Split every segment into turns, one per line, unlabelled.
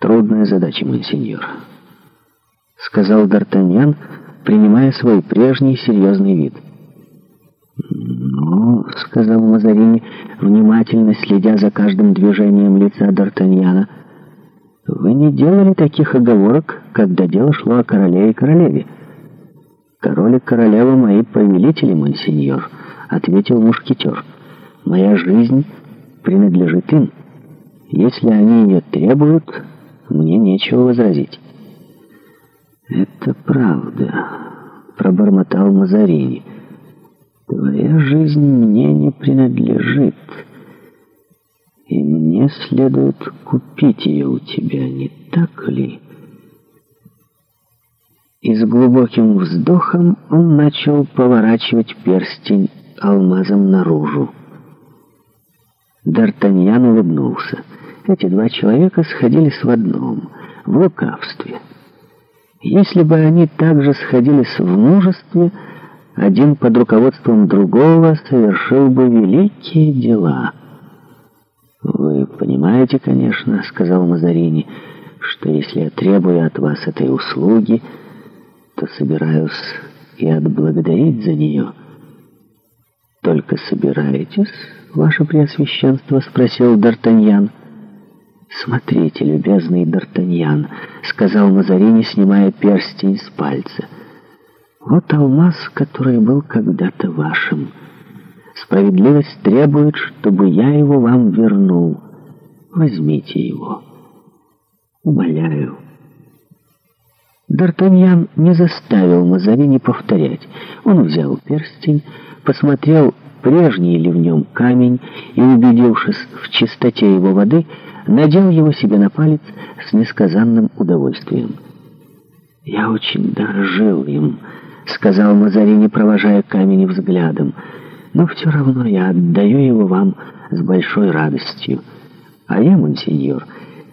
Трудная задача, монсеньор», — сказал Д'Артаньян, принимая свой прежний серьезный вид. «Ну», — сказал Мазарини, внимательно следя за каждым движением лица Д'Артаньяна, «вы не делали таких оговорок, когда дело шло о короле и королеве». «Король и королева мои повелители, монсеньор», — ответил мушкетер. «Моя жизнь принадлежит им. Если они ее требуют, мне нечего возразить. «Это правда», — пробормотал Мазарини. «Твоя жизнь мне не принадлежит, и мне следует купить ее у тебя, не так ли?» И с глубоким вздохом он начал поворачивать перстень алмазом наружу. Д'Артаньян улыбнулся. Эти два человека сходились в одном — в лукавстве. Если бы они также сходились в мужестве, один под руководством другого совершил бы великие дела. «Вы понимаете, конечно, — сказал Мазарини, — что если я требую от вас этой услуги, то собираюсь и отблагодарить за нее». «Только собираетесь, ваше преосвященство?» — спросил Д'Артаньян. «Смотрите, любезный Д'Артаньян», — сказал Мазарини, снимая перстень с пальца. «Вот алмаз, который был когда-то вашим. Справедливость требует, чтобы я его вам вернул. Возьмите его. Умоляю». Д'Артаньян не заставил Мазарини повторять. Он взял перстень, посмотрел, прежний ли в нем камень, и, убедившись в чистоте его воды, надел его себе на палец с несказанным удовольствием. «Я очень дорожил им», — сказал Мазарини, провожая камень взглядом, «но все равно я отдаю его вам с большой радостью. А я, мансиньор,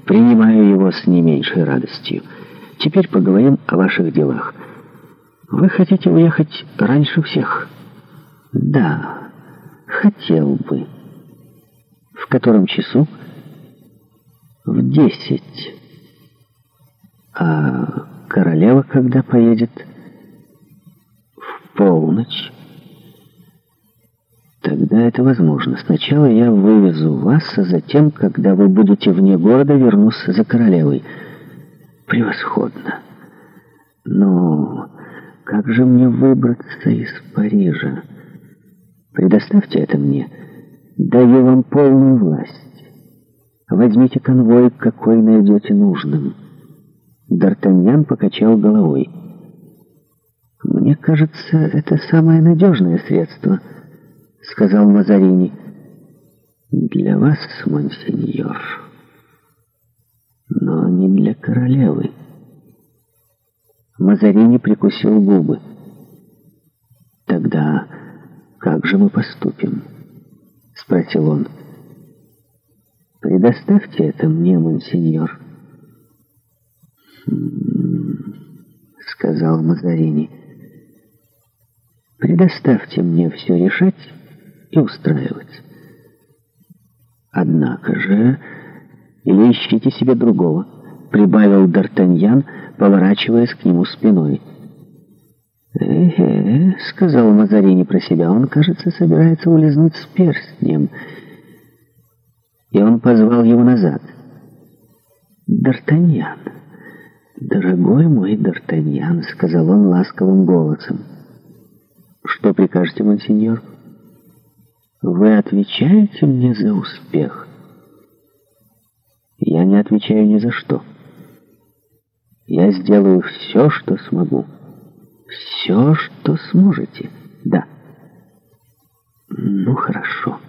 принимаю его с не меньшей радостью. Теперь поговорим о ваших делах. Вы хотите уехать раньше всех?» «Да, хотел бы». «В котором часу?» в десять. А королева когда поедет? В полночь. Тогда это возможно. Сначала я вывезу вас, а затем, когда вы будете вне города, вернусь за королевой. Превосходно. Но как же мне выбраться из Парижа? Предоставьте это мне. Даю вам полную власть. Возьмите конвой, какой найдете нужным. Д'Артаньян покачал головой. «Мне кажется, это самое надежное средство», — сказал Мазарини. «Для вас, монсеньор, но не для королевы». Мазарини прикусил губы. «Тогда как же мы поступим?» — спросил он. Предоставьте это мне, монсеньор. — сказал Мазарини. «Предоставьте мне все решать и устраивать. Однако же... Или ищите себе другого», — прибавил Д'Артаньян, поворачиваясь к нему спиной. «Э-э-э», — сказал Мазарини про себя, — «он, кажется, собирается улизнуть с перстнем» и он позвал его назад. «Д'Артаньян, дорогой мой Д'Артаньян», — сказал он ласковым голосом. «Что прикажете, мансиньор?» «Вы отвечаете мне за успех?» «Я не отвечаю ни за что. Я сделаю все, что смогу. Все, что сможете, да». «Ну, хорошо».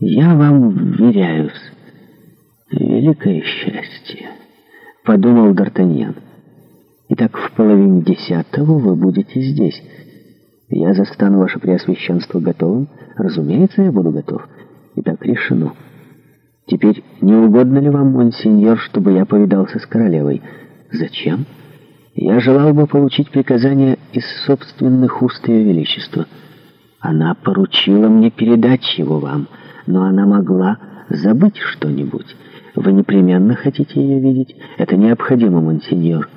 Я вам веряюсь. Великое счастье, — подумал Д'Артаньян. Итак, в половине десятого вы будете здесь. Я застану ваше преосвященство готовым. Разумеется, я буду готов. Итак, решено. Теперь не угодно ли вам, монсеньор, чтобы я повидался с королевой? Зачем? Я желал бы получить приказание из собственных уст ее величества. Она поручила мне передать его вам — но она могла забыть что-нибудь. Вы непременно хотите ее видеть? Это необходимо, монсеньор.